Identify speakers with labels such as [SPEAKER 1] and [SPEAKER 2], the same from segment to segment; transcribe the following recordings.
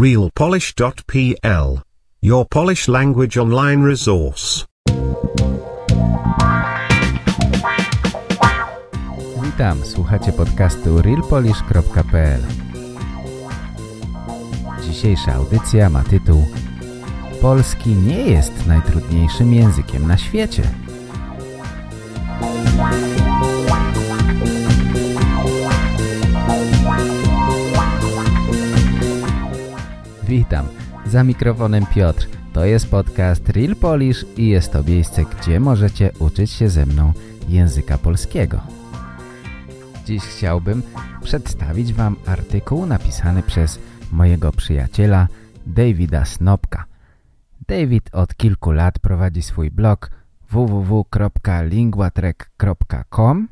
[SPEAKER 1] realpolish.pl. Your Polish language online resource.
[SPEAKER 2] Witam, słuchacie podcastu realpolish.pl Dzisiejsza audycja ma tytuł Polski nie jest najtrudniejszym językiem na świecie. Witam, za mikrofonem Piotr. To jest podcast Real Polish i jest to miejsce, gdzie możecie uczyć się ze mną języka polskiego. Dziś chciałbym przedstawić Wam artykuł napisany przez mojego przyjaciela Davida Snopka. David od kilku lat prowadzi swój blog www.linguatrek.com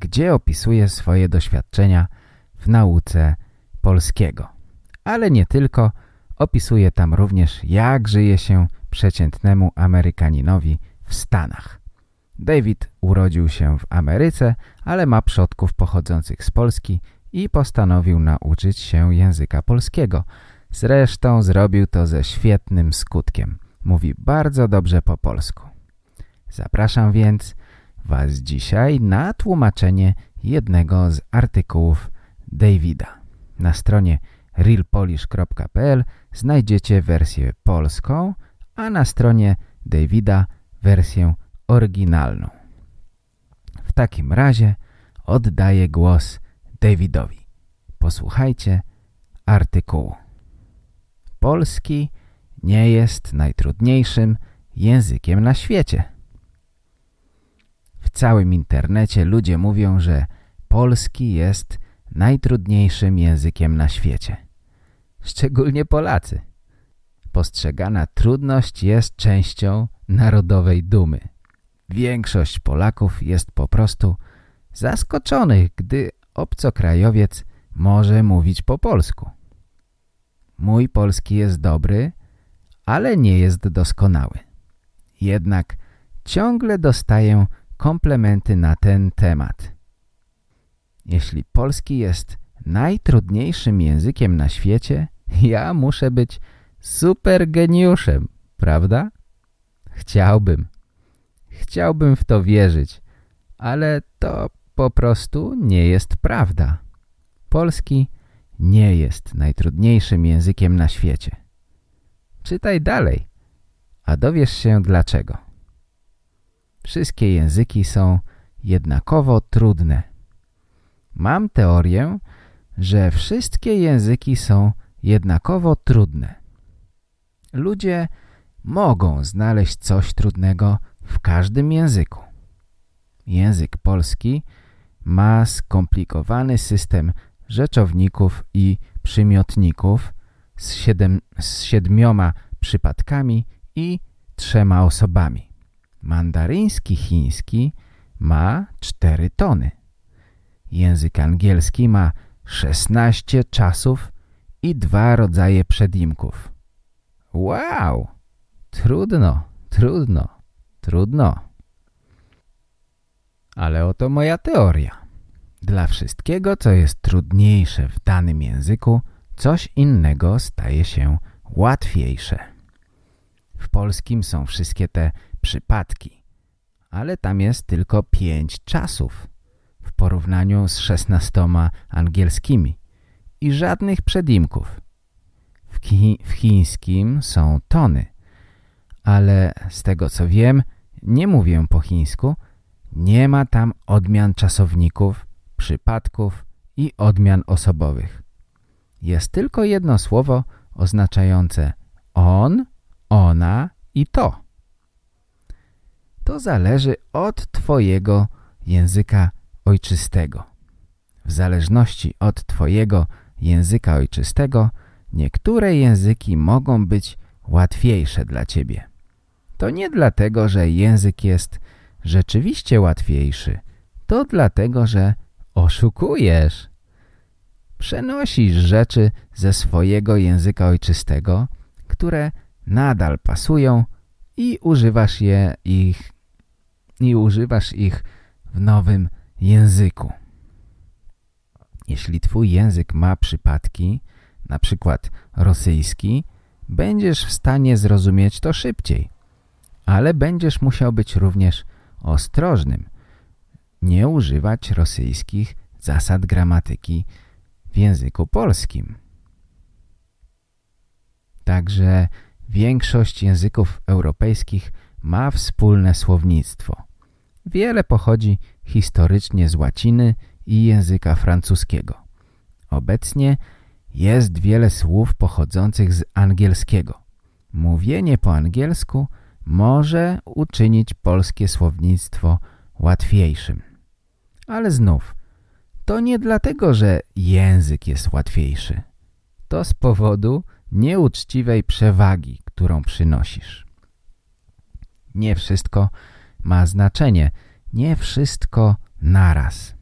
[SPEAKER 2] gdzie opisuje swoje doświadczenia w nauce polskiego. Ale nie tylko, opisuje tam również jak żyje się przeciętnemu Amerykaninowi w Stanach. David urodził się w Ameryce, ale ma przodków pochodzących z Polski i postanowił nauczyć się języka polskiego. Zresztą zrobił to ze świetnym skutkiem. Mówi bardzo dobrze po polsku. Zapraszam więc Was dzisiaj na tłumaczenie jednego z artykułów Davida. Na stronie realpolish.pl znajdziecie wersję polską, a na stronie Davida wersję oryginalną. W takim razie oddaję głos Davidowi. Posłuchajcie artykułu. Polski nie jest najtrudniejszym językiem na świecie. W całym internecie ludzie mówią, że polski jest najtrudniejszym językiem na świecie. Szczególnie Polacy. Postrzegana trudność jest częścią narodowej dumy. Większość Polaków jest po prostu zaskoczonych, gdy obcokrajowiec może mówić po polsku. Mój polski jest dobry, ale nie jest doskonały. Jednak ciągle dostaję komplementy na ten temat. Jeśli polski jest najtrudniejszym językiem na świecie, ja muszę być super geniuszem, prawda? Chciałbym. Chciałbym w to wierzyć, ale to po prostu nie jest prawda. Polski nie jest najtrudniejszym językiem na świecie. Czytaj dalej, a dowiesz się dlaczego. Wszystkie języki są jednakowo trudne. Mam teorię, że wszystkie języki są jednakowo trudne. Ludzie mogą znaleźć coś trudnego w każdym języku. Język polski ma skomplikowany system rzeczowników i przymiotników z, siedem, z siedmioma przypadkami i trzema osobami. Mandaryński chiński ma cztery tony. Język angielski ma 16 czasów i dwa rodzaje przedimków. Wow! Trudno, trudno, trudno. Ale oto moja teoria. Dla wszystkiego, co jest trudniejsze w danym języku, coś innego staje się łatwiejsze. W polskim są wszystkie te przypadki, ale tam jest tylko pięć czasów w porównaniu z szesnastoma angielskimi i żadnych przedimków. W, chi w chińskim są tony, ale z tego co wiem, nie mówię po chińsku, nie ma tam odmian czasowników, przypadków i odmian osobowych. Jest tylko jedno słowo oznaczające on, ona i to. To zależy od Twojego języka ojczystego. W zależności od Twojego języka ojczystego niektóre języki mogą być łatwiejsze dla Ciebie. To nie dlatego, że język jest rzeczywiście łatwiejszy. To dlatego, że oszukujesz. Przenosisz rzeczy ze swojego języka ojczystego, które nadal pasują i używasz je ich i używasz ich w nowym języku. Jeśli twój język ma przypadki, na przykład rosyjski, będziesz w stanie zrozumieć to szybciej. Ale będziesz musiał być również ostrożnym. Nie używać rosyjskich zasad gramatyki w języku polskim. Także większość języków europejskich ma wspólne słownictwo. Wiele pochodzi historycznie z łaciny i języka francuskiego. Obecnie jest wiele słów pochodzących z angielskiego. Mówienie po angielsku może uczynić polskie słownictwo łatwiejszym. Ale znów, to nie dlatego, że język jest łatwiejszy. To z powodu nieuczciwej przewagi, którą przynosisz. Nie wszystko ma znaczenie, nie wszystko naraz.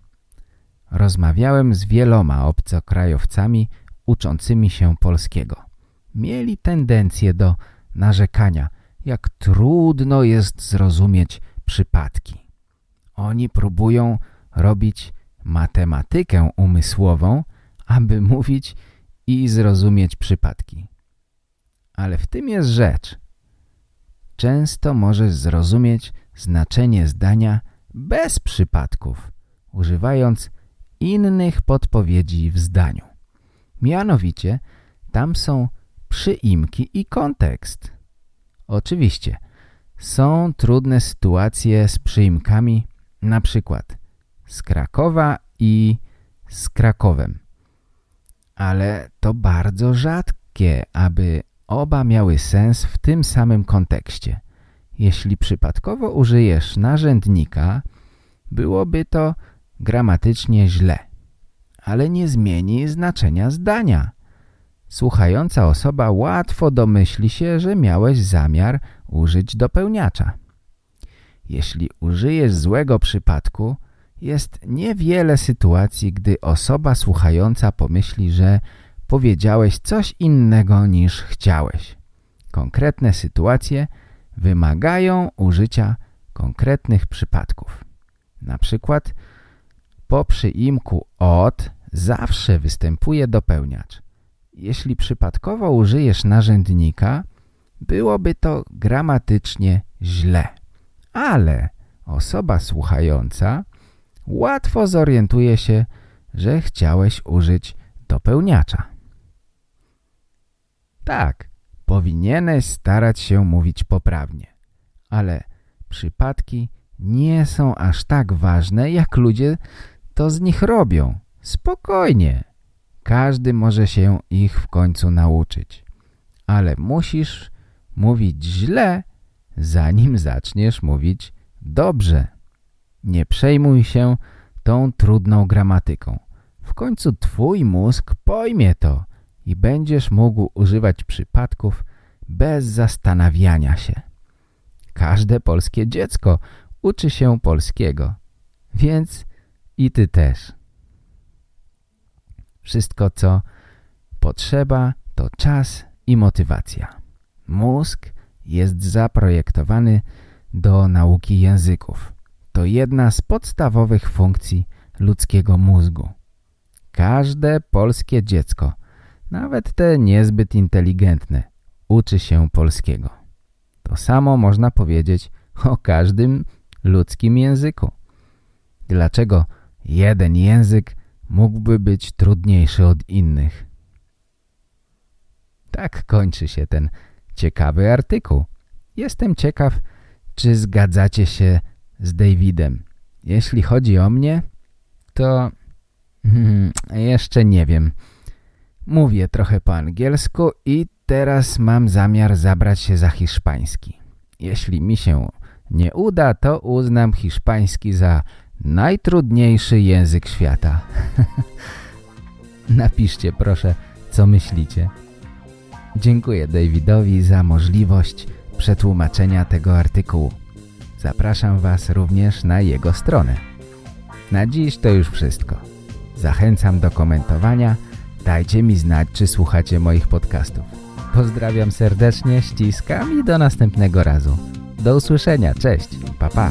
[SPEAKER 2] Rozmawiałem z wieloma obcokrajowcami uczącymi się polskiego. Mieli tendencję do narzekania, jak trudno jest zrozumieć przypadki. Oni próbują robić matematykę umysłową, aby mówić i zrozumieć przypadki. Ale w tym jest rzecz. Często możesz zrozumieć znaczenie zdania bez przypadków, używając innych podpowiedzi w zdaniu. Mianowicie, tam są przyimki i kontekst. Oczywiście, są trudne sytuacje z przyimkami, na przykład z Krakowa i z Krakowem. Ale to bardzo rzadkie, aby oba miały sens w tym samym kontekście. Jeśli przypadkowo użyjesz narzędnika, byłoby to gramatycznie źle, ale nie zmieni znaczenia zdania. Słuchająca osoba łatwo domyśli się, że miałeś zamiar użyć dopełniacza. Jeśli użyjesz złego przypadku, jest niewiele sytuacji, gdy osoba słuchająca pomyśli, że powiedziałeś coś innego niż chciałeś. Konkretne sytuacje wymagają użycia konkretnych przypadków. Na przykład po przyimku od zawsze występuje dopełniacz. Jeśli przypadkowo użyjesz narzędnika, byłoby to gramatycznie źle. Ale osoba słuchająca łatwo zorientuje się, że chciałeś użyć dopełniacza. Tak, powinieneś starać się mówić poprawnie, ale przypadki nie są aż tak ważne, jak ludzie to z nich robią. Spokojnie. Każdy może się ich w końcu nauczyć. Ale musisz mówić źle, zanim zaczniesz mówić dobrze. Nie przejmuj się tą trudną gramatyką. W końcu twój mózg pojmie to i będziesz mógł używać przypadków bez zastanawiania się. Każde polskie dziecko uczy się polskiego, więc i ty też. Wszystko, co potrzeba, to czas i motywacja. Mózg jest zaprojektowany do nauki języków. To jedna z podstawowych funkcji ludzkiego mózgu. Każde polskie dziecko, nawet te niezbyt inteligentne, uczy się polskiego. To samo można powiedzieć o każdym ludzkim języku. Dlaczego jeden język mógłby być trudniejszy od innych? Tak kończy się ten ciekawy artykuł. Jestem ciekaw, czy zgadzacie się z Davidem. Jeśli chodzi o mnie, to hmm, jeszcze nie wiem. Mówię trochę po angielsku i teraz mam zamiar zabrać się za hiszpański. Jeśli mi się nie uda, to uznam hiszpański za najtrudniejszy język świata. Napiszcie proszę, co myślicie. Dziękuję Davidowi za możliwość przetłumaczenia tego artykułu. Zapraszam Was również na jego stronę. Na dziś to już wszystko. Zachęcam do komentowania. Dajcie mi znać, czy słuchacie moich podcastów. Pozdrawiam serdecznie, ściskam i do następnego razu. Do usłyszenia, cześć, pa pa